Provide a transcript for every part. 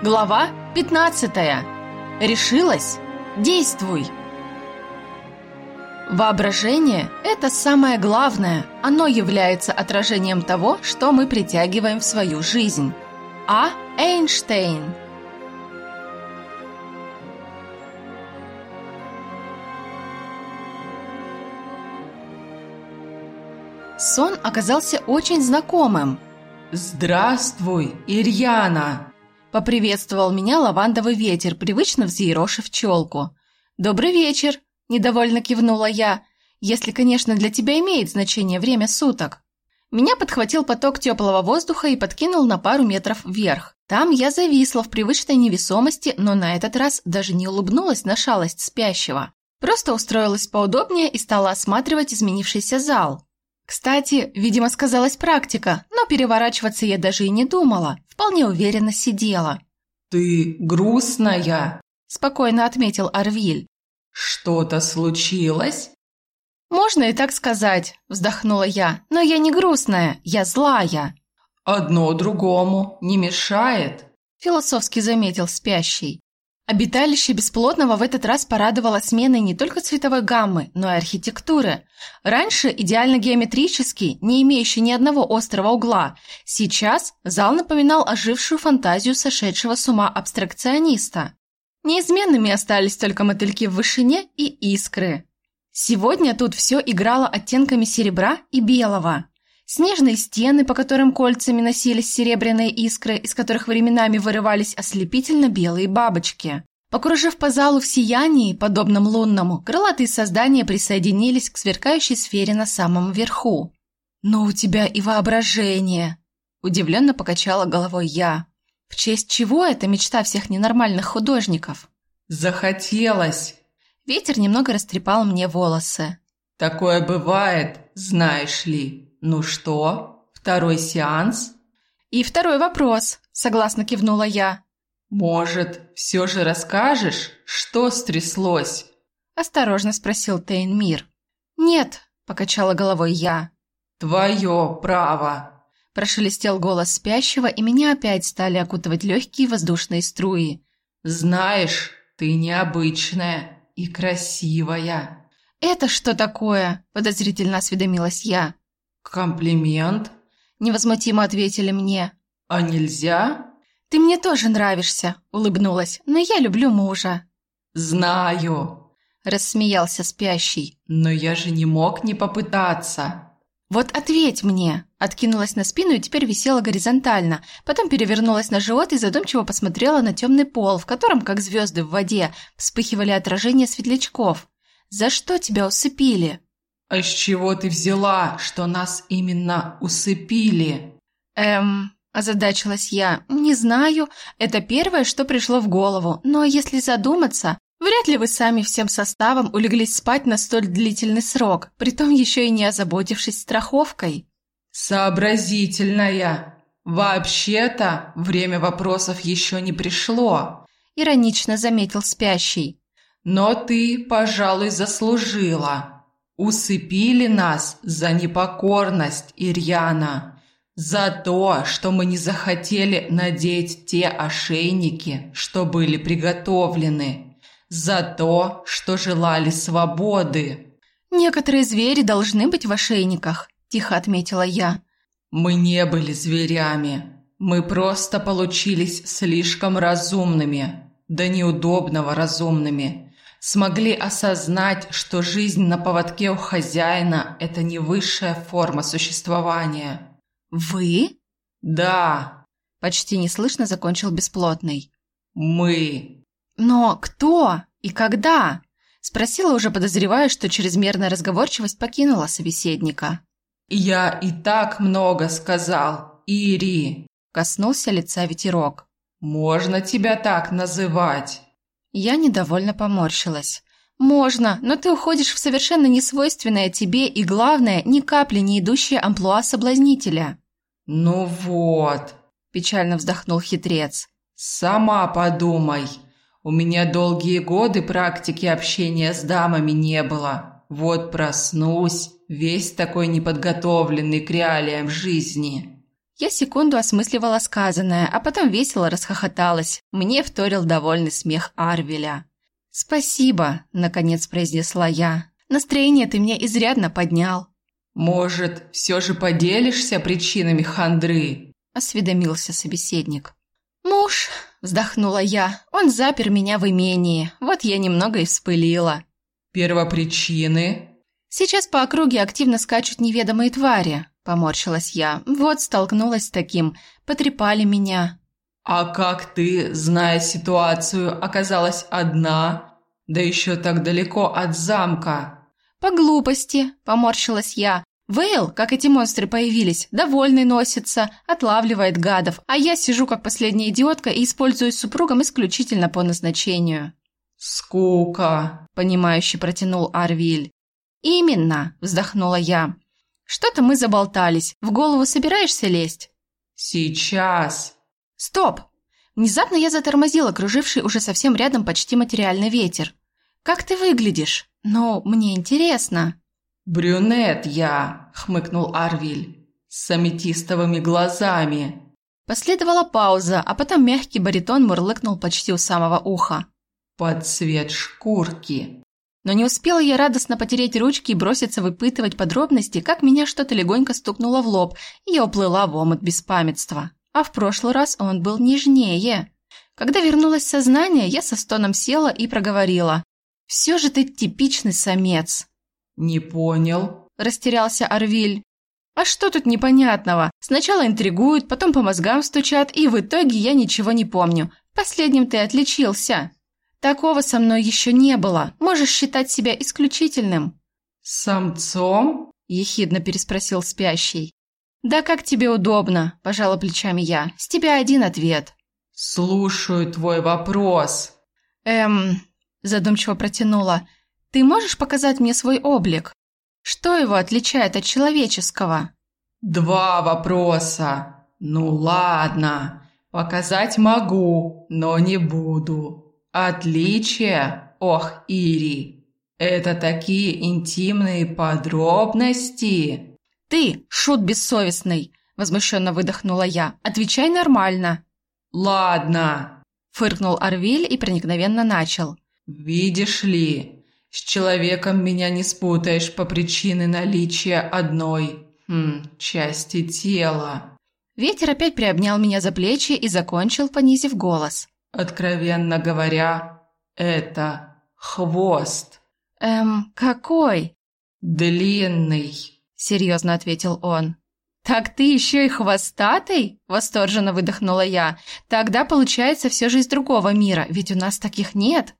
Глава 15. Решилась? Действуй! Воображение – это самое главное. Оно является отражением того, что мы притягиваем в свою жизнь. А. Эйнштейн Сон оказался очень знакомым. «Здравствуй, Ирьяна!» Поприветствовал меня лавандовый ветер, привычно взъерошив челку. «Добрый вечер!» – недовольно кивнула я. «Если, конечно, для тебя имеет значение время суток». Меня подхватил поток теплого воздуха и подкинул на пару метров вверх. Там я зависла в привычной невесомости, но на этот раз даже не улыбнулась на шалость спящего. Просто устроилась поудобнее и стала осматривать изменившийся зал. Кстати, видимо, сказалась практика, но переворачиваться я даже и не думала, вполне уверенно сидела. «Ты грустная?» – спокойно отметил Арвиль. «Что-то случилось?» «Можно и так сказать», – вздохнула я, – «но я не грустная, я злая». «Одно другому не мешает», – философски заметил спящий. Обиталище бесплотного в этот раз порадовало сменой не только цветовой гаммы, но и архитектуры. Раньше идеально геометрический, не имеющий ни одного острого угла, сейчас зал напоминал ожившую фантазию сошедшего с ума абстракциониста. Неизменными остались только мотыльки в вышине и искры. Сегодня тут все играло оттенками серебра и белого. Снежные стены, по которым кольцами носились серебряные искры, из которых временами вырывались ослепительно белые бабочки. Покружив по залу в сиянии, подобном лунному, крылатые создания присоединились к сверкающей сфере на самом верху. «Ну у тебя и воображение!» – удивленно покачала головой я. «В честь чего эта мечта всех ненормальных художников?» «Захотелось!» Ветер немного растрепал мне волосы. «Такое бывает, знаешь ли!» «Ну что, второй сеанс?» «И второй вопрос», – согласно кивнула я. «Может, все же расскажешь, что стряслось?» – осторожно спросил Тейнмир. «Нет», – покачала головой я. «Твое право», – прошелестел голос спящего, и меня опять стали окутывать легкие воздушные струи. «Знаешь, ты необычная и красивая». «Это что такое?» – подозрительно осведомилась я. «Комплимент?» – невозмутимо ответили мне. «А нельзя?» «Ты мне тоже нравишься», – улыбнулась, – «но я люблю мужа». «Знаю», – рассмеялся спящий. «Но я же не мог не попытаться». «Вот ответь мне!» Откинулась на спину и теперь висела горизонтально. Потом перевернулась на живот и задумчиво посмотрела на темный пол, в котором, как звезды в воде, вспыхивали отражения светлячков. «За что тебя усыпили?» «А с чего ты взяла, что нас именно усыпили?» «Эм...» – озадачилась я. «Не знаю. Это первое, что пришло в голову. Но если задуматься, вряд ли вы сами всем составом улеглись спать на столь длительный срок, притом еще и не озаботившись страховкой». «Сообразительная. Вообще-то время вопросов еще не пришло», – иронично заметил спящий. «Но ты, пожалуй, заслужила». Усыпили нас за непокорность, Ирьяна, за то, что мы не захотели надеть те ошейники, что были приготовлены, за то, что желали свободы. «Некоторые звери должны быть в ошейниках», – тихо отметила я. «Мы не были зверями. Мы просто получились слишком разумными, до неудобного разумными» смогли осознать, что жизнь на поводке у хозяина – это не высшая форма существования. «Вы?» «Да», – почти неслышно закончил бесплотный. «Мы». «Но кто и когда?» – спросила, уже подозревая, что чрезмерная разговорчивость покинула собеседника. «Я и так много сказал, Ири», – коснулся лица ветерок. «Можно тебя так называть?» Я недовольно поморщилась. «Можно, но ты уходишь в совершенно несвойственное тебе и, главное, ни капли не идущее амплуа соблазнителя». «Ну вот», – печально вздохнул хитрец. «Сама подумай. У меня долгие годы практики общения с дамами не было. Вот проснусь, весь такой неподготовленный к реалиям жизни». Я секунду осмысливала сказанное, а потом весело расхохоталась. Мне вторил довольный смех Арвеля. «Спасибо», — наконец произнесла я. «Настроение ты мне изрядно поднял». «Может, все же поделишься причинами хандры?» – осведомился собеседник. «Муж», – вздохнула я, – «он запер меня в имении, вот я немного и вспылила». «Первопричины?» «Сейчас по округе активно скачут неведомые твари», – поморщилась я. «Вот столкнулась с таким, потрепали меня». «А как ты, зная ситуацию, оказалась одна, да еще так далеко от замка?» «По глупости», – поморщилась я. Вейл, как эти монстры появились, довольный носится, отлавливает гадов, а я сижу как последняя идиотка и использую супругом исключительно по назначению. «Скука», – понимающе протянул Арвиль. «Именно», – вздохнула я. «Что-то мы заболтались. В голову собираешься лезть?» «Сейчас». «Стоп!» Внезапно я затормозила круживший уже совсем рядом почти материальный ветер. «Как ты выглядишь? Ну, мне интересно». «Брюнет я», — хмыкнул Арвиль, — «с аметистовыми глазами». Последовала пауза, а потом мягкий баритон мурлыкнул почти у самого уха. «Под цвет шкурки». Но не успела я радостно потереть ручки и броситься выпытывать подробности, как меня что-то легонько стукнуло в лоб, и я уплыла в омут беспамятства. А в прошлый раз он был нежнее. Когда вернулось сознание, я со стоном села и проговорила. «Все же ты типичный самец». «Не понял», – растерялся Арвиль. «А что тут непонятного? Сначала интригуют, потом по мозгам стучат, и в итоге я ничего не помню. Последним ты отличился. Такого со мной еще не было. Можешь считать себя исключительным». «Самцом?» – ехидно переспросил спящий. «Да как тебе удобно», – пожала плечами я. «С тебя один ответ». «Слушаю твой вопрос». «Эм...» – задумчиво протянула. Ты можешь показать мне свой облик? Что его отличает от человеческого? Два вопроса. Ну ладно, показать могу, но не буду. Отличие? Ох, Ири, это такие интимные подробности. Ты, шут бессовестный, возмущенно выдохнула я. Отвечай нормально. Ладно, фыркнул Арвиль и проникновенно начал. Видишь ли, с человеком меня не спутаешь по причине наличия одной хм, части тела. Ветер опять приобнял меня за плечи и закончил, понизив голос. Откровенно говоря, это хвост. Эм, какой? Длинный, серьезно ответил он. «Так ты еще и хвостатый?» – восторженно выдохнула я. «Тогда получается все же из другого мира, ведь у нас таких нет».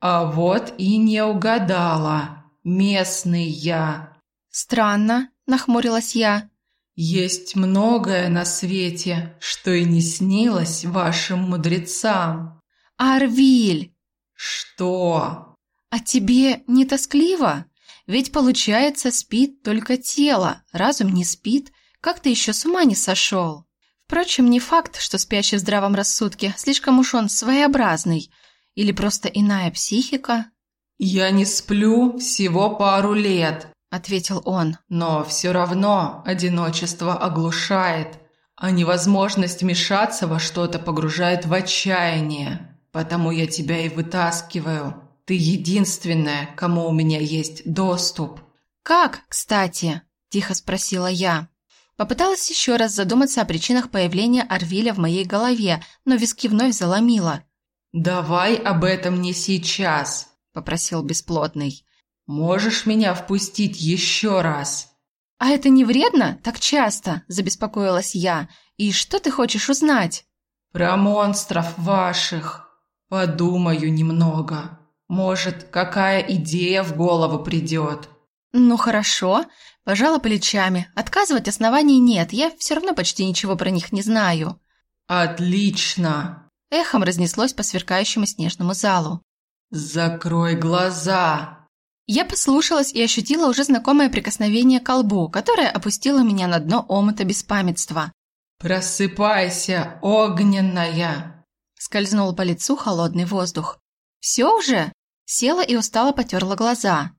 А вот и не угадала. Местный я. Странно, нахмурилась я. Есть многое на свете, что и не снилось вашим мудрецам. Арвиль! Что? А тебе не тоскливо? Ведь, получается, спит только тело, разум не спит. Как ты еще с ума не сошел? Впрочем, не факт, что спящий в здравом рассудке, слишком уж он своеобразный – или просто иная психика? «Я не сплю всего пару лет», – ответил он. «Но все равно одиночество оглушает, а невозможность вмешаться во что-то погружает в отчаяние. Потому я тебя и вытаскиваю. Ты единственная, кому у меня есть доступ». «Как, кстати?» – тихо спросила я. Попыталась еще раз задуматься о причинах появления Арвиля в моей голове, но виски вновь заломило – «Давай об этом не сейчас», – попросил бесплотный. «Можешь меня впустить еще раз?» «А это не вредно? Так часто?» – забеспокоилась я. «И что ты хочешь узнать?» «Про монстров ваших. Подумаю немного. Может, какая идея в голову придет?» «Ну хорошо», – пожала плечами. «Отказывать оснований нет, я все равно почти ничего про них не знаю». «Отлично!» Эхом разнеслось по сверкающему снежному залу. «Закрой глаза!» Я послушалась и ощутила уже знакомое прикосновение к колбу, которое опустило меня на дно омута беспамятства. «Просыпайся, огненная!» Скользнул по лицу холодный воздух. «Все уже?» Села и устало потерла глаза.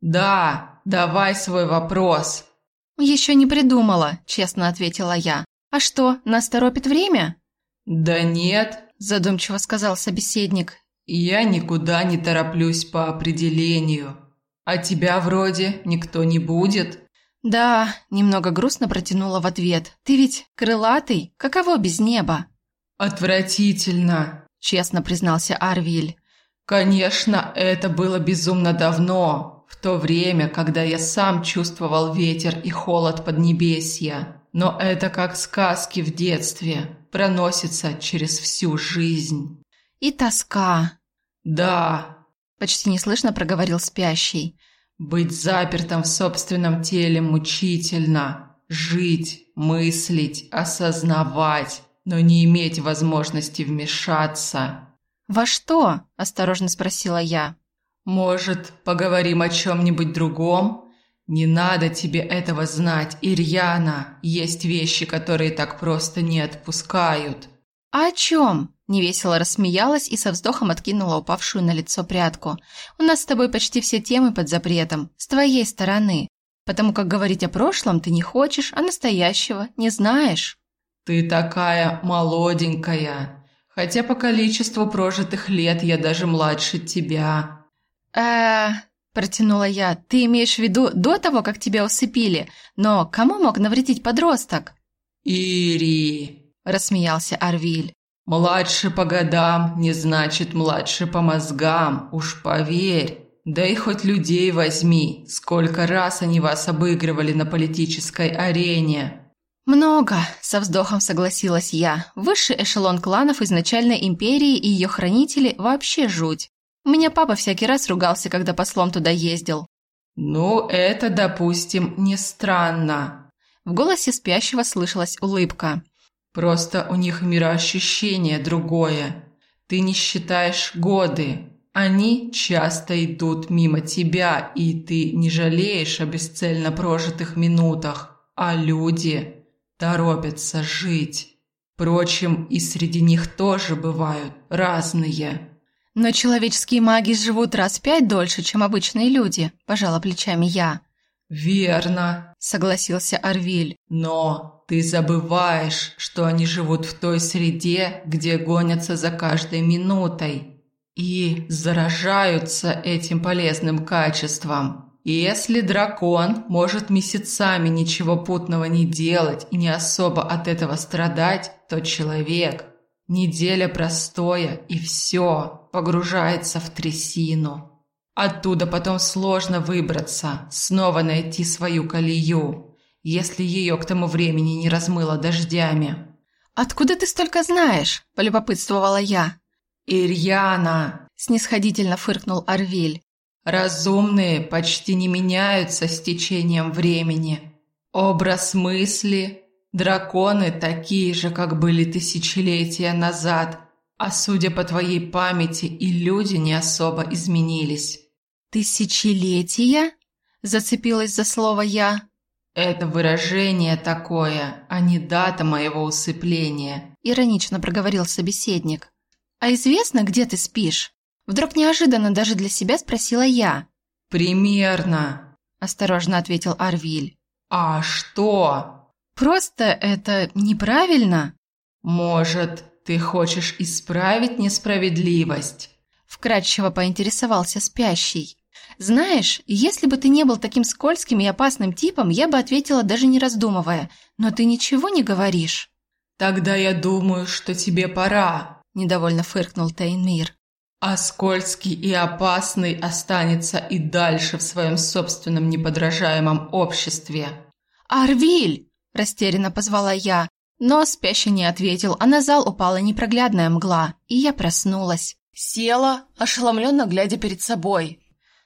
«Да, давай свой вопрос!» «Еще не придумала», – честно ответила я. «А что, нас торопит время?» «Да нет», – задумчиво сказал собеседник. «Я никуда не тороплюсь по определению. А тебя вроде никто не будет». «Да», – немного грустно протянула в ответ. «Ты ведь крылатый? Каково без неба?» «Отвратительно», – честно признался Арвиль. «Конечно, это было безумно давно, в то время, когда я сам чувствовал ветер и холод поднебесья. Но это как сказки в детстве, проносится через всю жизнь». «И тоска». «Да», – почти неслышно проговорил спящий. Быть запертым в собственном теле мучительно. Жить, мыслить, осознавать, но не иметь возможности вмешаться. «Во что?» – осторожно спросила я. «Может, поговорим о чем-нибудь другом? Не надо тебе этого знать, Ирьяна. Есть вещи, которые так просто не отпускают». «А о чем?» Невесело рассмеялась и со вздохом откинула упавшую на лицо прядку. «У нас с тобой почти все темы под запретом, с твоей стороны. Потому как говорить о прошлом ты не хочешь, а настоящего не знаешь». «Ты такая молоденькая, хотя по количеству прожитых лет я даже младше тебя». э протянула я. «Ты имеешь в виду до того, как тебя усыпили? Но кому мог навредить подросток?» «Ири!» – рассмеялся Арвиль. «Младше по годам не значит младше по мозгам, уж поверь. Да и хоть людей возьми, сколько раз они вас обыгрывали на политической арене». «Много», – со вздохом согласилась я. «Высший эшелон кланов изначальной империи и ее хранители вообще жуть. У меня папа всякий раз ругался, когда послом туда ездил». «Ну, это, допустим, не странно». В голосе спящего слышалась улыбка. Просто у них мироощущение другое. Ты не считаешь годы. Они часто идут мимо тебя, и ты не жалеешь о бесцельно прожитых минутах. А люди торопятся жить. Впрочем, и среди них тоже бывают разные. «Но человеческие маги живут раз пять дольше, чем обычные люди», – пожала плечами я. «Верно», – согласился Арвиль. «Но ты забываешь, что они живут в той среде, где гонятся за каждой минутой и заражаются этим полезным качеством. Если дракон может месяцами ничего путного не делать и не особо от этого страдать, то человек – неделя простоя и все, погружается в трясину». Оттуда потом сложно выбраться, снова найти свою колею, если ее к тому времени не размыло дождями. «Откуда ты столько знаешь?» – полюбопытствовала я. «Ирьяна!» – снисходительно фыркнул Арвиль. «Разумные почти не меняются с течением времени. Образ мысли, драконы такие же, как были тысячелетия назад, а судя по твоей памяти, и люди не особо изменились». «Тысячелетия?» – зацепилась за слово я. «Это выражение такое, а не дата моего усыпления», – иронично проговорил собеседник. «А известно, где ты спишь?» Вдруг неожиданно даже для себя спросила я. «Примерно», – осторожно ответил Арвиль. «А что?» «Просто это неправильно». «Может, ты хочешь исправить несправедливость?» Вкратчиво поинтересовался спящий. «Знаешь, если бы ты не был таким скользким и опасным типом, я бы ответила, даже не раздумывая. Но ты ничего не говоришь». «Тогда я думаю, что тебе пора», – недовольно фыркнул Тейнмир. «А скользкий и опасный останется и дальше в своем собственном неподражаемом обществе». «Арвиль!» – растерянно позвала я, но спящий не ответил, а на зал упала непроглядная мгла, и я проснулась. Села, ошеломленно глядя перед собой.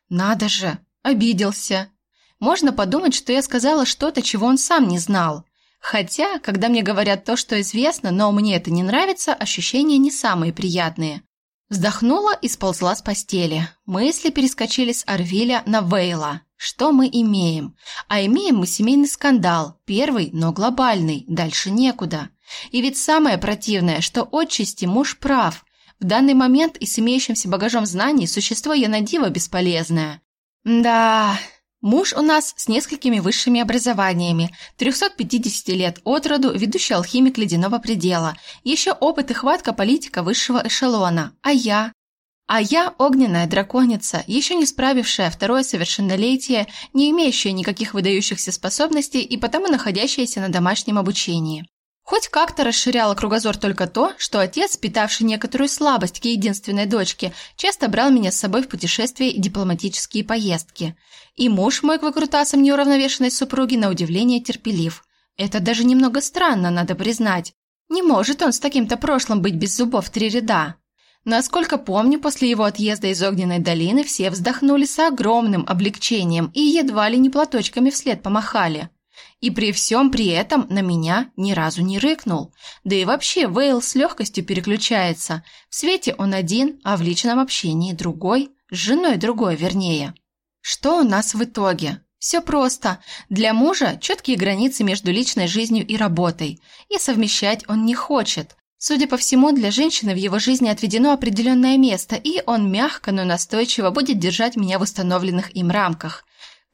Надо же, обиделся. Можно подумать, что я сказала что-то, чего он сам не знал. Хотя, когда мне говорят то, что известно, но мне это не нравится, ощущения не самые приятные. Вздохнула и сползла с постели. Мысли перескочили с Арвиля на Вейла. Что мы имеем? А имеем мы семейный скандал. Первый, но глобальный. Дальше некуда. И ведь самое противное, что отчасти муж прав. В данный момент и с имеющимся багажом знаний существо Янадива бесполезное. Да, Муж у нас с несколькими высшими образованиями, 350 лет от роду, ведущий алхимик ледяного предела, еще опыт и хватка политика высшего эшелона. А я? А я огненная драконица, еще не справившая второе совершеннолетие, не имеющая никаких выдающихся способностей и потому находящаяся на домашнем обучении. Хоть как-то расширяло кругозор только то, что отец, питавший некоторую слабость к единственной дочке, часто брал меня с собой в путешествия и дипломатические поездки. И муж мой к выкрутасам неуравновешенной супруги на удивление терпелив. Это даже немного странно, надо признать. Не может он с таким-то прошлым быть без зубов три ряда. Насколько помню, после его отъезда из Огненной долины все вздохнули с огромным облегчением и едва ли не платочками вслед помахали. И при всем при этом на меня ни разу не рыкнул. Да и вообще Вейл с легкостью переключается. В свете он один, а в личном общении другой. С женой другой, вернее. Что у нас в итоге? Все просто. Для мужа четкие границы между личной жизнью и работой. И совмещать он не хочет. Судя по всему, для женщины в его жизни отведено определенное место, и он мягко, но настойчиво будет держать меня в установленных им рамках.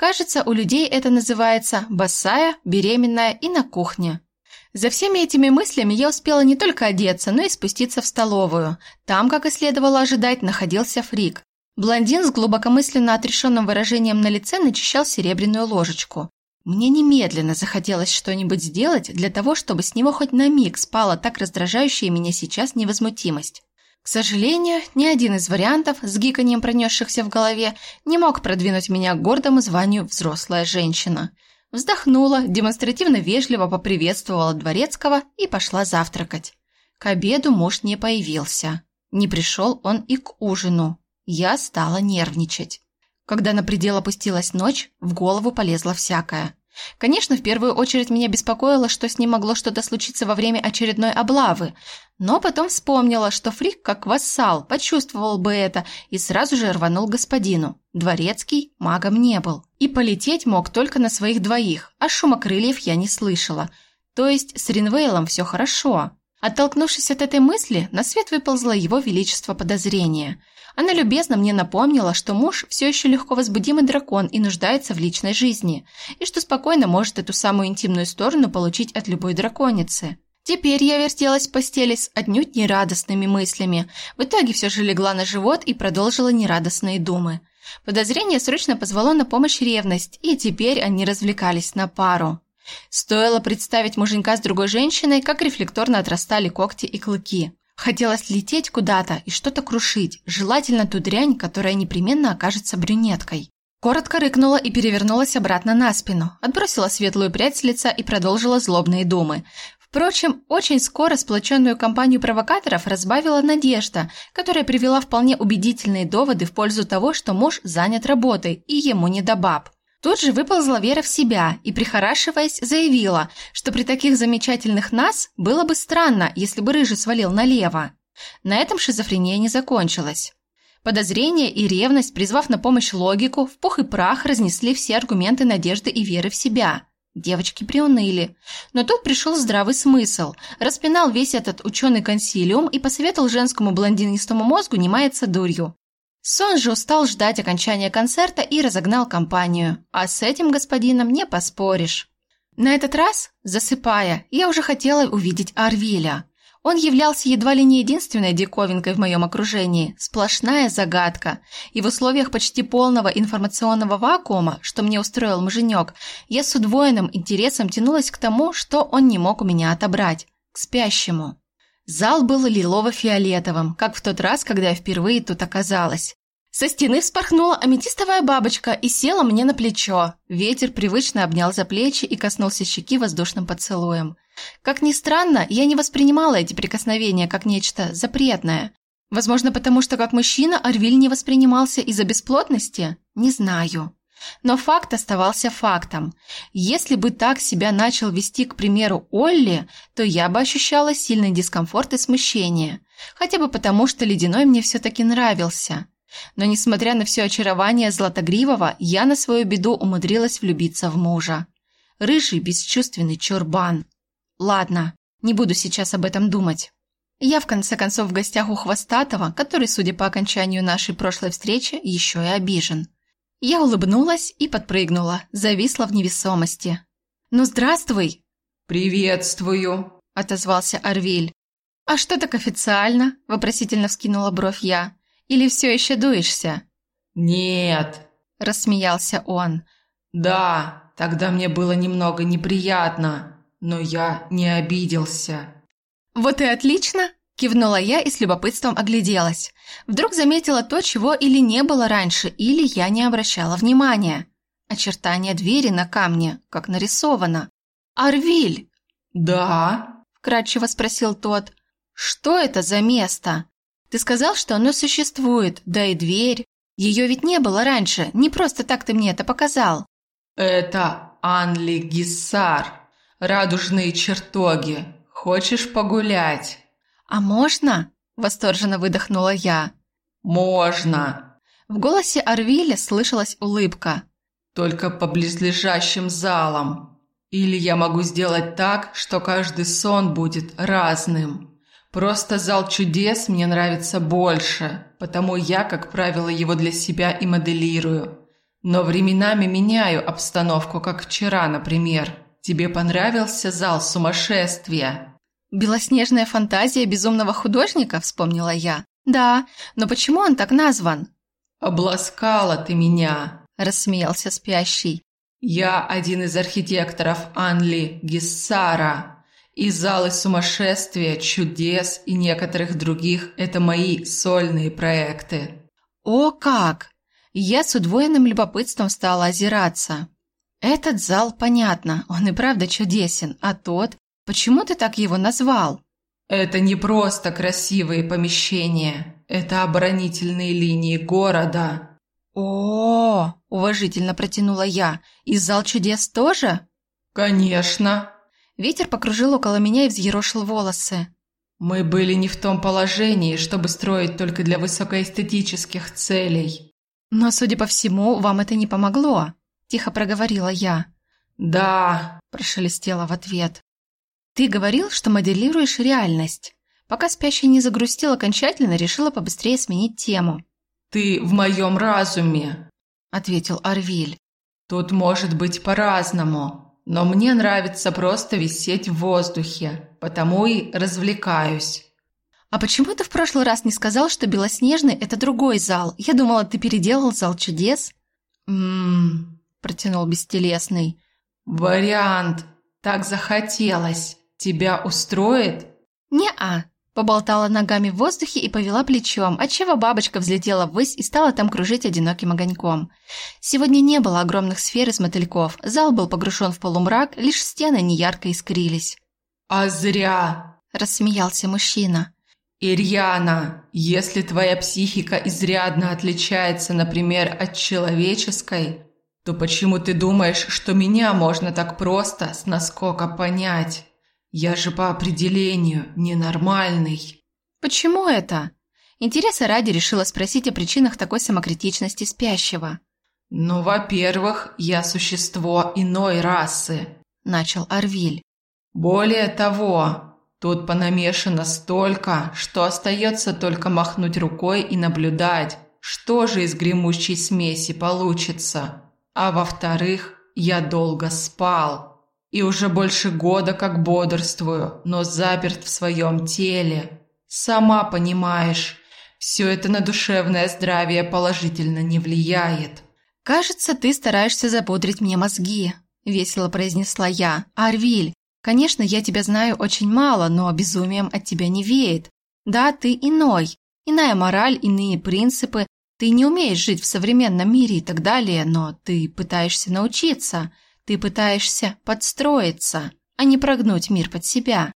Кажется, у людей это называется «босая», «беременная» и «на кухне». За всеми этими мыслями я успела не только одеться, но и спуститься в столовую. Там, как и следовало ожидать, находился Фрик. Блондин с глубокомысленно отрешенным выражением на лице начищал серебряную ложечку. Мне немедленно захотелось что-нибудь сделать для того, чтобы с него хоть на миг спала так раздражающая меня сейчас невозмутимость. К сожалению, ни один из вариантов, с гиканьем пронесшихся в голове, не мог продвинуть меня к гордому званию «взрослая женщина». Вздохнула, демонстративно вежливо поприветствовала Дворецкого и пошла завтракать. К обеду муж не появился. Не пришел он и к ужину. Я стала нервничать. Когда на предел опустилась ночь, в голову полезло всякое. Конечно, в первую очередь меня беспокоило, что с ним могло что-то случиться во время очередной облавы, но потом вспомнила, что Фрик, как вассал, почувствовал бы это и сразу же рванул господину. Дворецкий магом не был. И полететь мог только на своих двоих, а шума крыльев я не слышала. То есть с Ринвейлом все хорошо. Оттолкнувшись от этой мысли, на свет выползло его величество подозрения – она любезно мне напомнила, что муж все еще легко возбудимый дракон и нуждается в личной жизни, и что спокойно может эту самую интимную сторону получить от любой драконицы. Теперь я вертелась в постели с отнюдь нерадостными мыслями. В итоге все же легла на живот и продолжила нерадостные думы. Подозрение срочно позвало на помощь ревность, и теперь они развлекались на пару. Стоило представить муженька с другой женщиной, как рефлекторно отрастали когти и клыки. Хотелось лететь куда-то и что-то крушить, желательно ту дрянь, которая непременно окажется брюнеткой. Коротко рыкнула и перевернулась обратно на спину, отбросила светлую прядь с лица и продолжила злобные думы. Впрочем, очень скоро сплоченную компанию провокаторов разбавила надежда, которая привела вполне убедительные доводы в пользу того, что муж занят работой и ему не до баб. Тут же выползла Вера в себя и, прихорашиваясь, заявила, что при таких замечательных нас было бы странно, если бы Рыжий свалил налево. На этом шизофрения не закончилась. Подозрение и ревность, призвав на помощь логику, в пух и прах разнесли все аргументы надежды и веры в себя. Девочки приуныли. Но тут пришел здравый смысл. Распинал весь этот ученый консилиум и посоветовал женскому блондинистому мозгу не маяться дурью. Сон же устал ждать окончания концерта и разогнал компанию, а с этим господином не поспоришь. На этот раз, засыпая, я уже хотела увидеть Арвиля. Он являлся едва ли не единственной диковинкой в моем окружении, сплошная загадка. И в условиях почти полного информационного вакуума, что мне устроил муженек, я с удвоенным интересом тянулась к тому, что он не мог у меня отобрать, к спящему. Зал был лилово-фиолетовым, как в тот раз, когда я впервые тут оказалась. Со стены вспорхнула аметистовая бабочка и села мне на плечо. Ветер привычно обнял за плечи и коснулся щеки воздушным поцелуем. Как ни странно, я не воспринимала эти прикосновения как нечто запретное. Возможно, потому что как мужчина Арвиль не воспринимался из-за бесплотности? Не знаю. Но факт оставался фактом. Если бы так себя начал вести, к примеру, Олли, то я бы ощущала сильный дискомфорт и смущение. Хотя бы потому, что Ледяной мне все-таки нравился. Но несмотря на все очарование Златогривого, я на свою беду умудрилась влюбиться в мужа. Рыжий, бесчувственный чурбан. Ладно, не буду сейчас об этом думать. Я, в конце концов, в гостях у Хвостатого, который, судя по окончанию нашей прошлой встречи, еще и обижен. Я улыбнулась и подпрыгнула, зависла в невесомости. «Ну, здравствуй!» «Приветствую!» – отозвался Арвиль. «А что так официально?» – вопросительно вскинула бровь я. «Или все еще дуешься?» «Нет!» – рассмеялся он. «Да, тогда мне было немного неприятно, но я не обиделся». «Вот и отлично!» Кивнула я и с любопытством огляделась. Вдруг заметила то, чего или не было раньше, или я не обращала внимания. Очертания двери на камне, как нарисовано. «Арвиль!» «Да?» – вкратчиво спросил тот. «Что это за место? Ты сказал, что оно существует, да и дверь. Ее ведь не было раньше, не просто так ты мне это показал». «Это Анли Гиссар, радужные чертоги. Хочешь погулять?» «А можно?» – восторженно выдохнула я. «Можно!» В голосе Арвиля слышалась улыбка. «Только по близлежащим залам. Или я могу сделать так, что каждый сон будет разным. Просто зал чудес мне нравится больше, потому я, как правило, его для себя и моделирую. Но временами меняю обстановку, как вчера, например. Тебе понравился зал сумасшествия?» «Белоснежная фантазия безумного художника?» – вспомнила я. «Да, но почему он так назван?» «Обласкала ты меня!» – рассмеялся спящий. «Я один из архитекторов Анли Гиссара, и залы сумасшествия, чудес и некоторых других – это мои сольные проекты». «О как!» Я с удвоенным любопытством стала озираться. Этот зал, понятно, он и правда чудесен, а тот Почему ты так его назвал?» «Это не просто красивые помещения. Это оборонительные линии города». О, -о, -о уважительно протянула я. «И зал чудес тоже?» «Конечно». Ветер покружил около меня и взъерошил волосы. «Мы были не в том положении, чтобы строить только для высокоэстетических целей». «Но, судя по всему, вам это не помогло», – тихо проговорила я. «Да», – прошелестела в ответ. «Ты говорил, что моделируешь реальность». Пока спящая не загрустил окончательно, решила побыстрее сменить тему. «Ты в моем разуме», – ответил Арвиль. «Тут может быть по-разному, но мне нравится просто висеть в воздухе, потому и развлекаюсь». «А почему ты в прошлый раз не сказал, что Белоснежный – это другой зал? Я думала, ты переделал зал чудес?» «Ммм...» – протянул бестелесный. «Вариант. Так захотелось». «Тебя устроит?» «Не-а», Поболтала ногами в воздухе и повела плечом, отчего бабочка взлетела ввысь и стала там кружить одиноким огоньком. Сегодня не было огромных сфер из мотыльков, зал был погружен в полумрак, лишь стены неярко искрились. «А зря!» – рассмеялся мужчина. «Ирьяна, если твоя психика изрядно отличается, например, от человеческой, то почему ты думаешь, что меня можно так просто с наскока понять?» Я же по определению ненормальный. Почему это? Интереса ради решила спросить о причинах такой самокритичности спящего. Ну, во-первых, я существо иной расы, начал Арвиль. Более того, тут понамешано столько, что остается только махнуть рукой и наблюдать, что же из гремущей смеси получится. А во-вторых, я долго спал. И уже больше года как бодрствую, но заперт в своем теле. Сама понимаешь, все это на душевное здравие положительно не влияет. «Кажется, ты стараешься запудрить мне мозги», – весело произнесла я. «Арвиль, конечно, я тебя знаю очень мало, но безумием от тебя не веет. Да, ты иной, иная мораль, иные принципы, ты не умеешь жить в современном мире и так далее, но ты пытаешься научиться. Ты пытаешься подстроиться, а не прогнуть мир под себя.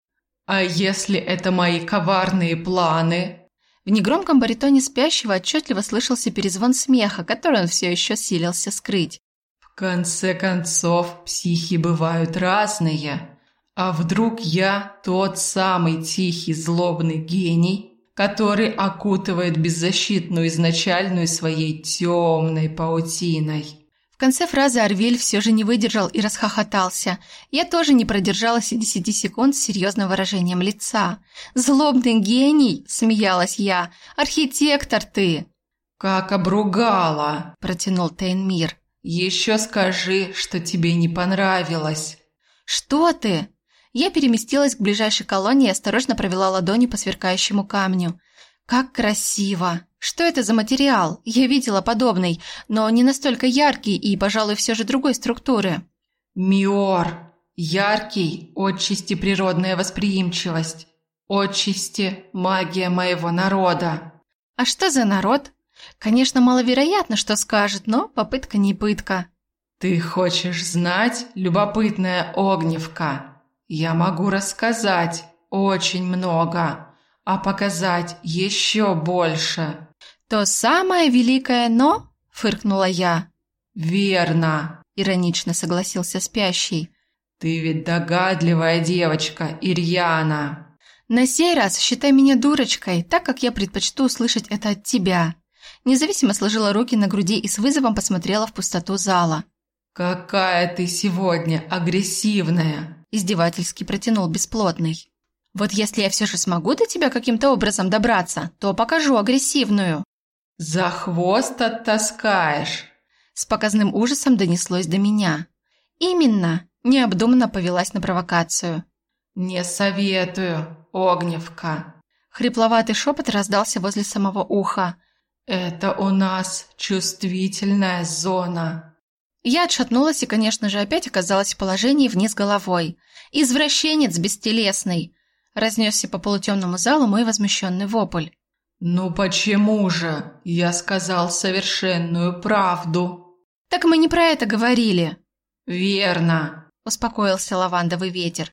А если это мои коварные планы? В негромком баритоне спящего отчетливо слышался перезвон смеха, который он все еще силился скрыть. В конце концов, психи бывают разные. А вдруг я тот самый тихий злобный гений, который окутывает беззащитную изначальную своей темной паутиной? В конце фразы Арвель все же не выдержал и расхохотался. Я тоже не продержалась и десяти секунд с серьезным выражением лица. «Злобный гений!» – смеялась я. «Архитектор ты!» «Как обругала!» – протянул Тейнмир. «Еще скажи, что тебе не понравилось». «Что ты?» Я переместилась к ближайшей колонне и осторожно провела ладонью по сверкающему камню. «Как красиво! Что это за материал? Я видела подобный, но не настолько яркий и, пожалуй, все же другой структуры». «Миор! Яркий, отчасти природная восприимчивость, отчасти магия моего народа». «А что за народ?» «Конечно, маловероятно, что скажет, но попытка не пытка». «Ты хочешь знать, любопытная огневка? Я могу рассказать очень много, а показать еще больше». «То самое великое «но»?» – фыркнула я. «Верно», – иронично согласился спящий. «Ты ведь догадливая девочка, Ирьяна». «На сей раз считай меня дурочкой, так как я предпочту услышать это от тебя». Независимо сложила руки на груди и с вызовом посмотрела в пустоту зала. «Какая ты сегодня агрессивная!» Издевательски протянул бесплотный. «Вот если я все же смогу до тебя каким-то образом добраться, то покажу агрессивную». «За хвост оттаскаешь!» С показным ужасом донеслось до меня. «Именно!» Необдуманно повелась на провокацию. «Не советую, Огневка!» Хрипловатый шепот раздался возле самого уха. «Это у нас чувствительная зона». Я отшатнулась и, конечно же, опять оказалась в положении вниз головой. «Извращенец бестелесный!» Разнесся по полутемному залу мой возмущенный вопль. «Ну почему же? Я сказал совершенную правду». «Так мы не про это говорили». «Верно», – успокоился лавандовый ветер.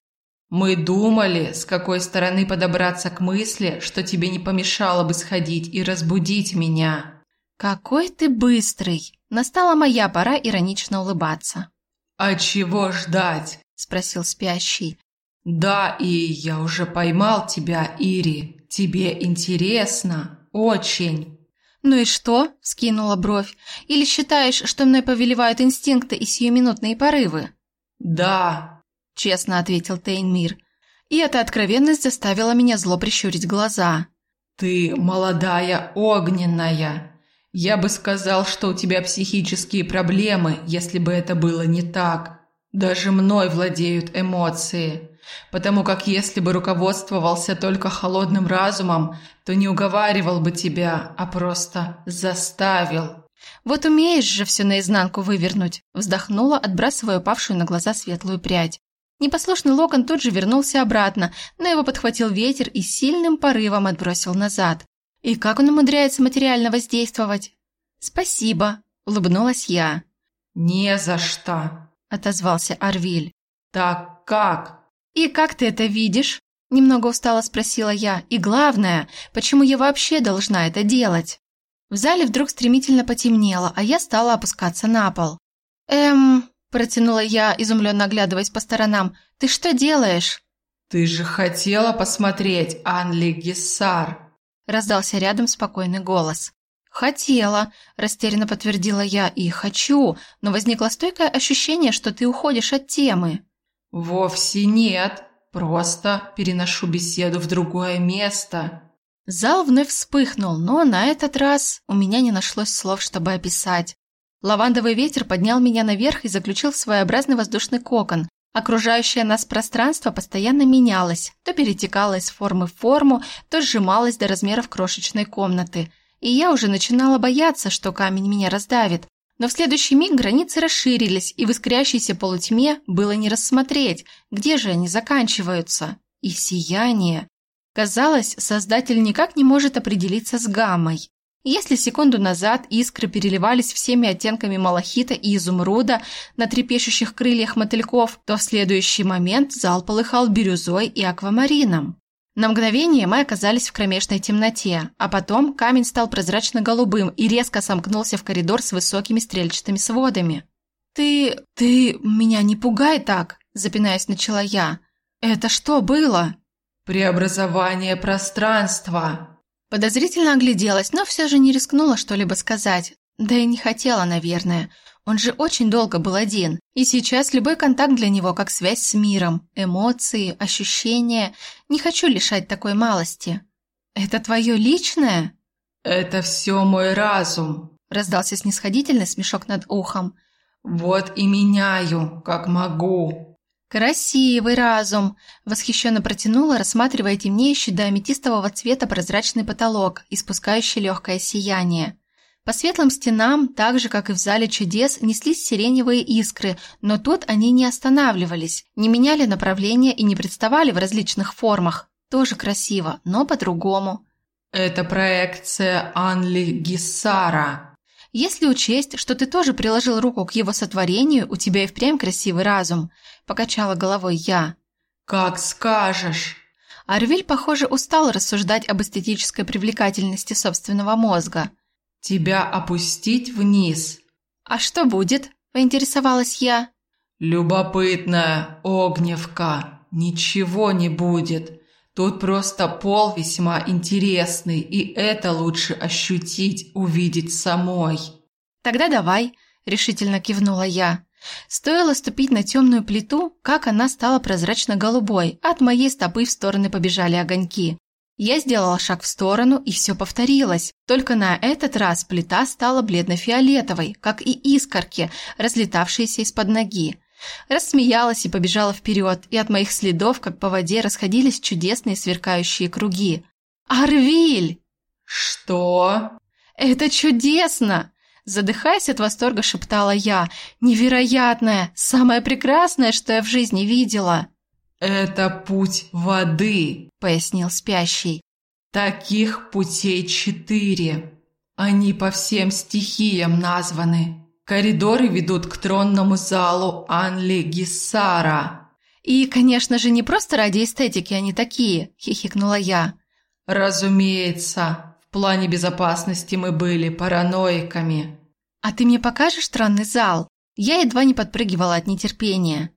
Мы думали, с какой стороны подобраться к мысли, что тебе не помешало бы сходить и разбудить меня. Какой ты быстрый! Настала моя пора иронично улыбаться. А чего ждать? спросил спящий. Да, и я уже поймал тебя, Ири. Тебе интересно, очень. «Ну и что?» – скинула бровь. «Или считаешь, что мной повелевают инстинкты и сиюминутные порывы?» «Да», – честно ответил Тейнмир. И эта откровенность заставила меня зло прищурить глаза. «Ты молодая огненная. Я бы сказал, что у тебя психические проблемы, если бы это было не так. Даже мной владеют эмоции. Потому как если бы руководствовался только холодным разумом, то не уговаривал бы тебя, а просто заставил». «Вот умеешь же все наизнанку вывернуть», – вздохнула, отбрасывая упавшую на глаза светлую прядь. Непослушный локон тут же вернулся обратно, но его подхватил ветер и сильным порывом отбросил назад. И как он умудряется материально воздействовать? «Спасибо», – улыбнулась я. «Не за что», – отозвался Арвиль. «Так как?» «И как ты это видишь?» – немного устало спросила я. «И главное, почему я вообще должна это делать?» В зале вдруг стремительно потемнело, а я стала опускаться на пол. «Эм...» Протянула я, изумленно оглядываясь по сторонам. «Ты что делаешь?» «Ты же хотела посмотреть Анли Гессар!» Раздался рядом спокойный голос. «Хотела», – растерянно подтвердила я, – «и хочу, но возникло стойкое ощущение, что ты уходишь от темы». «Вовсе нет, просто переношу беседу в другое место». Зал вновь вспыхнул, но на этот раз у меня не нашлось слов, чтобы описать. Лавандовый ветер поднял меня наверх и заключил в своеобразный воздушный кокон. Окружающее нас пространство постоянно менялось, то перетекало из формы в форму, то сжималось до размеров крошечной комнаты. И я уже начинала бояться, что камень меня раздавит. Но в следующий миг границы расширились, и в искрящейся полутьме было не рассмотреть, где же они заканчиваются. И сияние. Казалось, создатель никак не может определиться с гаммой. Если секунду назад искры переливались всеми оттенками малахита и изумруда на трепещущих крыльях мотыльков, то в следующий момент зал полыхал бирюзой и аквамарином. На мгновение мы оказались в кромешной темноте, а потом камень стал прозрачно-голубым и резко сомкнулся в коридор с высокими стрельчатыми сводами. «Ты... ты... меня не пугай так!» – запинаясь, начала я. «Это что было?» «Преобразование пространства», Подозрительно огляделась, но все же не рискнула что-либо сказать. Да и не хотела, наверное. Он же очень долго был один. И сейчас любой контакт для него как связь с миром. Эмоции, ощущения. Не хочу лишать такой малости. «Это твое личное?» «Это все мой разум», – раздался снисходительный смешок над ухом. «Вот и меняю, как могу». «Красивый разум!» – восхищенно протянула, рассматривая темнеющий до аметистового цвета прозрачный потолок, испускающий легкое сияние. По светлым стенам, так же, как и в зале чудес, неслись сиреневые искры, но тут они не останавливались, не меняли направления и не представали в различных формах. Тоже красиво, но по-другому. «Это проекция Анли Гиссара». «Если учесть, что ты тоже приложил руку к его сотворению, у тебя и впрямь красивый разум», – покачала головой я. «Как скажешь». Арвиль, похоже, устал рассуждать об эстетической привлекательности собственного мозга. «Тебя опустить вниз». «А что будет?» – поинтересовалась я. «Любопытная огневка. Ничего не будет. Тут просто пол весьма интересный, и это лучше ощутить, увидеть самой. Тогда давай, решительно кивнула я. Стоило ступить на темную плиту, как она стала прозрачно-голубой, от моей стопы в стороны побежали огоньки. Я сделала шаг в сторону, и все повторилось. Только на этот раз плита стала бледно-фиолетовой, как и искорки, разлетавшиеся из-под ноги. Рассмеялась и побежала вперед, и от моих следов, как по воде, расходились чудесные сверкающие круги. «Арвиль!» «Что?» «Это чудесно!» Задыхаясь от восторга, шептала я. «Невероятное! Самое прекрасное, что я в жизни видела!» «Это путь воды», — пояснил спящий. «Таких путей четыре. Они по всем стихиям названы. Коридоры ведут к тронному залу Анли Гиссара. И, конечно же, не просто ради эстетики они такие, хихикнула я. Разумеется, в плане безопасности мы были параноиками. А ты мне покажешь тронный зал? Я едва не подпрыгивала от нетерпения.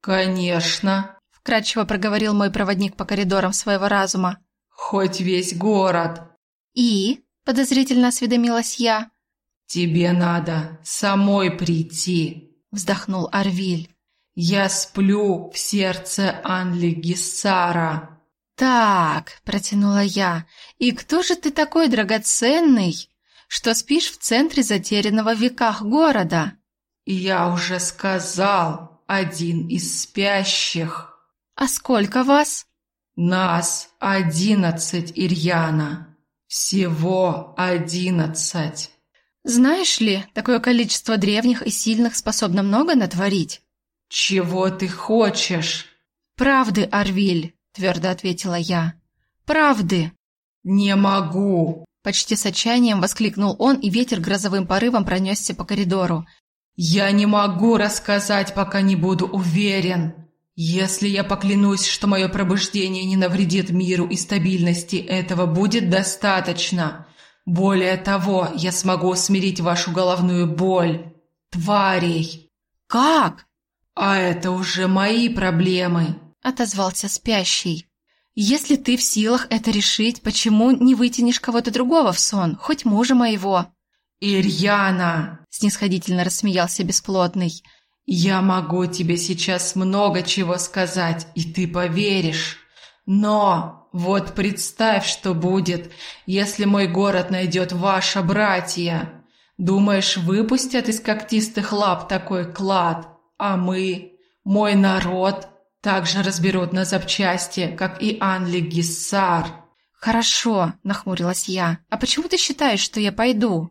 Конечно, вкратчиво проговорил мой проводник по коридорам своего разума. Хоть весь город. И, подозрительно осведомилась я. «Тебе надо самой прийти», – вздохнул Арвиль. «Я сплю в сердце Анли Гиссара». «Так», – протянула я, – «и кто же ты такой драгоценный, что спишь в центре затерянного в веках города?» «Я уже сказал, один из спящих». «А сколько вас?» «Нас одиннадцать, Ирьяна. Всего одиннадцать». Знаешь ли, такое количество древних и сильных способно много натворить. Чего ты хочешь? Правды, Арвиль, твердо ответила я. Правды. Не могу. Почти с отчаянием воскликнул он, и ветер грозовым порывом пронесся по коридору. «Я не могу рассказать, пока не буду уверен. Если я поклянусь, что мое пробуждение не навредит миру и стабильности, этого будет достаточно. Более того, я смогу смирить вашу головную боль. Тварей. Как? А это уже мои проблемы, отозвался спящий. Если ты в силах это решить, почему не вытянешь кого-то другого в сон, хоть мужа моего? Ирьяна, снисходительно рассмеялся бесплотный. Я могу тебе сейчас много чего сказать, и ты поверишь. Но вот представь, что будет, если мой город найдет ваша братья. Думаешь, выпустят из когтистых лап такой клад? А мы, мой народ, также разберут на запчасти, как и Анли Гиссар. Хорошо, нахмурилась я. А почему ты считаешь, что я пойду?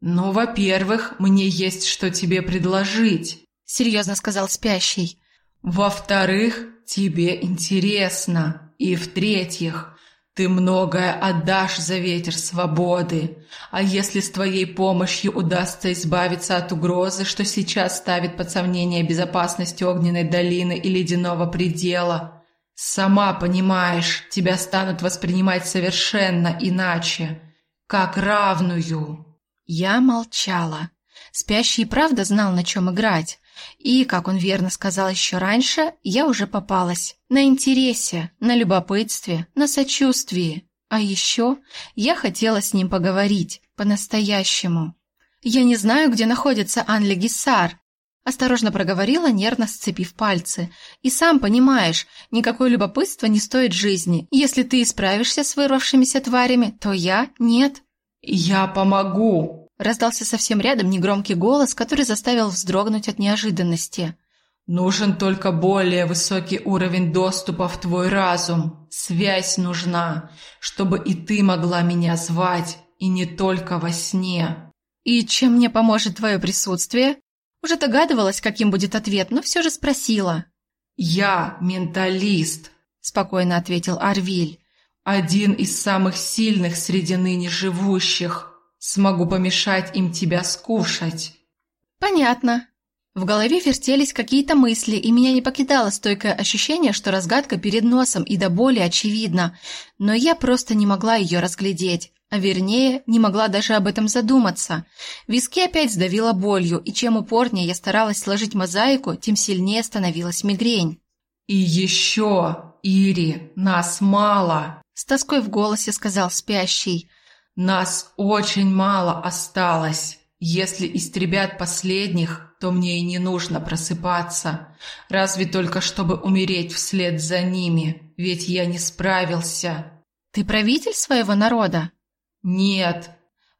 Ну, во-первых, мне есть что тебе предложить, серьезно сказал спящий. Во-вторых, тебе интересно. И в-третьих, ты многое отдашь за ветер свободы, а если с твоей помощью удастся избавиться от угрозы, что сейчас ставит под сомнение безопасность огненной долины и ледяного предела, сама понимаешь, тебя станут воспринимать совершенно иначе, как равную. Я молчала. Спящий правда знал, на чем играть. И, как он верно сказал еще раньше, я уже попалась. На интересе, на любопытстве, на сочувствии. А еще я хотела с ним поговорить, по-настоящему. «Я не знаю, где находится Анли Гиссар», – осторожно проговорила, нервно сцепив пальцы. «И сам понимаешь, никакое любопытство не стоит жизни. Если ты справишься с вырвавшимися тварями, то я – нет». «Я помогу!» Раздался совсем рядом негромкий голос, который заставил вздрогнуть от неожиданности. «Нужен только более высокий уровень доступа в твой разум. Связь нужна, чтобы и ты могла меня звать, и не только во сне». «И чем мне поможет твое присутствие?» Уже догадывалась, каким будет ответ, но все же спросила. «Я менталист», – спокойно ответил Арвиль. «Один из самых сильных среди ныне живущих. Смогу помешать им тебя скушать». «Понятно». В голове вертелись какие-то мысли, и меня не покидало стойкое ощущение, что разгадка перед носом и до боли очевидна, но я просто не могла ее разглядеть. А вернее, не могла даже об этом задуматься. Виски опять сдавило болью, и чем упорнее я старалась сложить мозаику, тем сильнее становилась мигрень. «И еще, Ири, нас мало!» С тоской в голосе сказал спящий. «Нас очень мало осталось. Если истребят последних, то мне и не нужно просыпаться. Разве только чтобы умереть вслед за ними, ведь я не справился». «Ты правитель своего народа?» «Нет».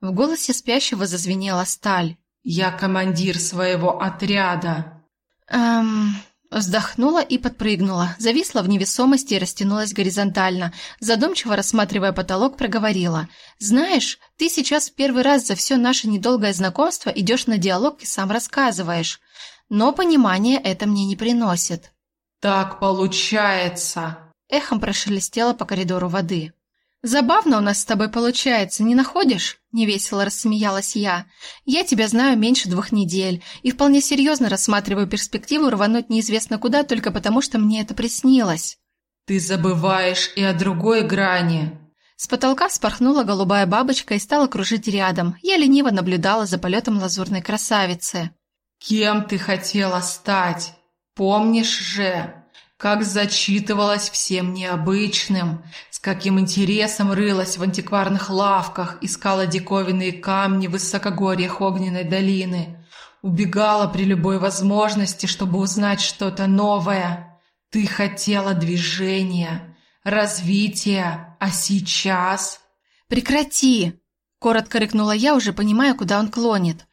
В голосе спящего зазвенела сталь. «Я командир своего отряда». «Эм...» Вздохнула и подпрыгнула, зависла в невесомости и растянулась горизонтально. Задумчиво рассматривая потолок, проговорила. «Знаешь, ты сейчас в первый раз за все наше недолгое знакомство идешь на диалог и сам рассказываешь. Но понимание это мне не приносит». «Так получается!» Эхом прошелестело по коридору воды. «Забавно у нас с тобой получается, не находишь?» – невесело рассмеялась я. «Я тебя знаю меньше двух недель и вполне серьезно рассматриваю перспективу рвануть неизвестно куда только потому, что мне это приснилось». «Ты забываешь и о другой грани». С потолка вспорхнула голубая бабочка и стала кружить рядом. Я лениво наблюдала за полетом лазурной красавицы. «Кем ты хотела стать? Помнишь же?» Как зачитывалась всем необычным, с каким интересом рылась в антикварных лавках, искала диковинные камни в высокогорьях огненной долины, убегала при любой возможности, чтобы узнать что-то новое. Ты хотела движения, развития, а сейчас... «Прекрати!» – коротко рыкнула я, уже понимая, куда он клонит.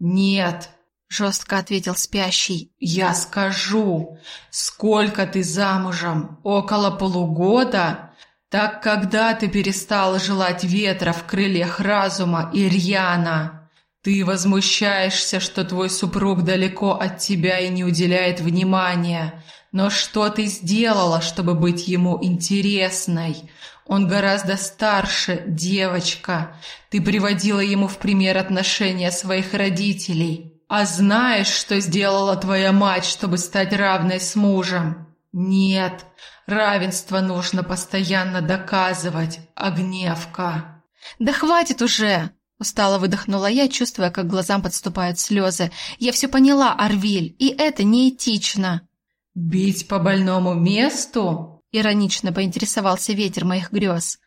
«Нет, — жестко ответил спящий. «Я скажу. Сколько ты замужем? Около полугода? Так когда ты перестал желать ветра в крыльях разума, Ирьяна? Ты возмущаешься, что твой супруг далеко от тебя и не уделяет внимания. Но что ты сделала, чтобы быть ему интересной?» Он гораздо старше, девочка. Ты приводила ему в пример отношения своих родителей. А знаешь, что сделала твоя мать, чтобы стать равной с мужем? Нет, равенство нужно постоянно доказывать, огневка. Да хватит уже! Устало выдохнула я, чувствуя, как глазам подступают слезы. Я все поняла, Арвиль, и это неэтично. Бить по больному месту? Иронично поинтересовался ветер моих грез.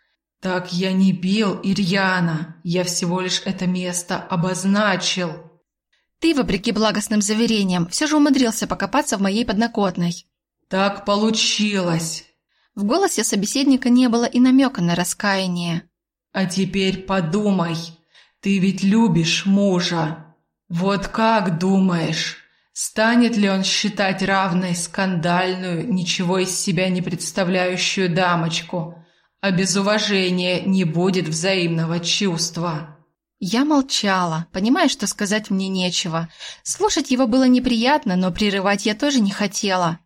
Так я не бил Ирьяна, я всего лишь это место обозначил. Ты, вопреки благостным заверениям, все же умудрился покопаться в моей поднокотной. Так получилось. В голосе собеседника не было и намека на раскаяние. А теперь подумай, ты ведь любишь мужа. Вот как думаешь, станет ли он считать равной скандальную, ничего из себя не представляющую дамочку, а без уважения не будет взаимного чувства? Я молчала, понимая, что сказать мне нечего. Слушать его было неприятно, но прерывать я тоже не хотела.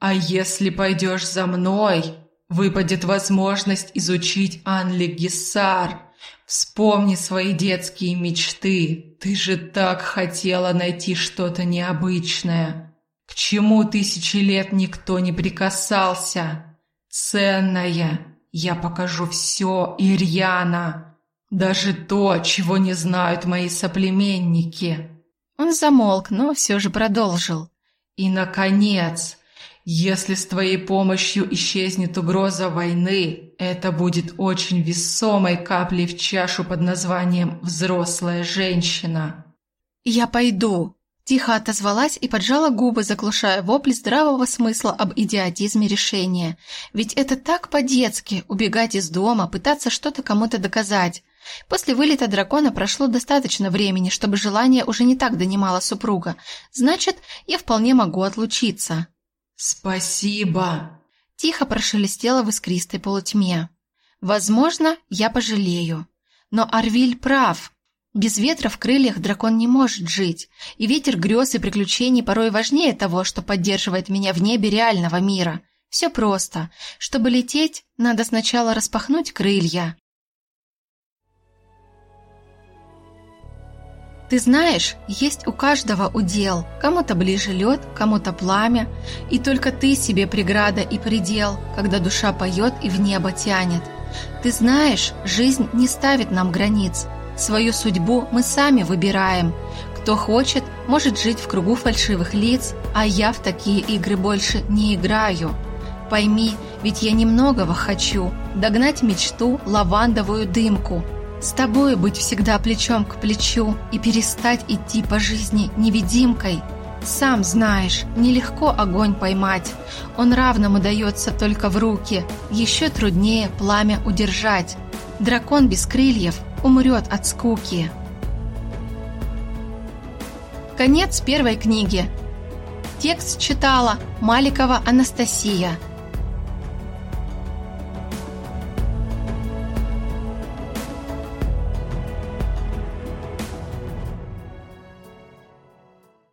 «А если пойдешь за мной, выпадет возможность изучить Анли Гиссар. Вспомни свои детские мечты. Ты же так хотела найти что-то необычное. К чему тысячи лет никто не прикасался? Ценное. Я покажу все, Ирьяна». Даже то, чего не знают мои соплеменники. Он замолк, но все же продолжил. И, наконец, если с твоей помощью исчезнет угроза войны, это будет очень весомой каплей в чашу под названием «взрослая женщина». «Я пойду», – тихо отозвалась и поджала губы, заглушая вопли здравого смысла об идиотизме решения. Ведь это так по-детски – убегать из дома, пытаться что-то кому-то доказать. После вылета дракона прошло достаточно времени, чтобы желание уже не так донимало супруга. Значит, я вполне могу отлучиться. «Спасибо!» Тихо прошелестело в искристой полутьме. Возможно, я пожалею. Но Арвиль прав. Без ветра в крыльях дракон не может жить, и ветер грез и приключений порой важнее того, что поддерживает меня в небе реального мира. Все просто. Чтобы лететь, надо сначала распахнуть крылья. Ты знаешь, есть у каждого удел. Кому-то ближе лед, кому-то пламя. И только ты себе преграда и предел, когда душа поет и в небо тянет. Ты знаешь, жизнь не ставит нам границ. Свою судьбу мы сами выбираем. Кто хочет, может жить в кругу фальшивых лиц, а я в такие игры больше не играю. Пойми, ведь я немногого хочу Догнать мечту, лавандовую дымку С тобой быть всегда плечом к плечу И перестать идти по жизни невидимкой. Сам знаешь, нелегко огонь поймать. Он равному дается только в руки. Еще труднее пламя удержать. Дракон без крыльев умрет от скуки. Конец первой книги. Текст читала Маликова Анастасия.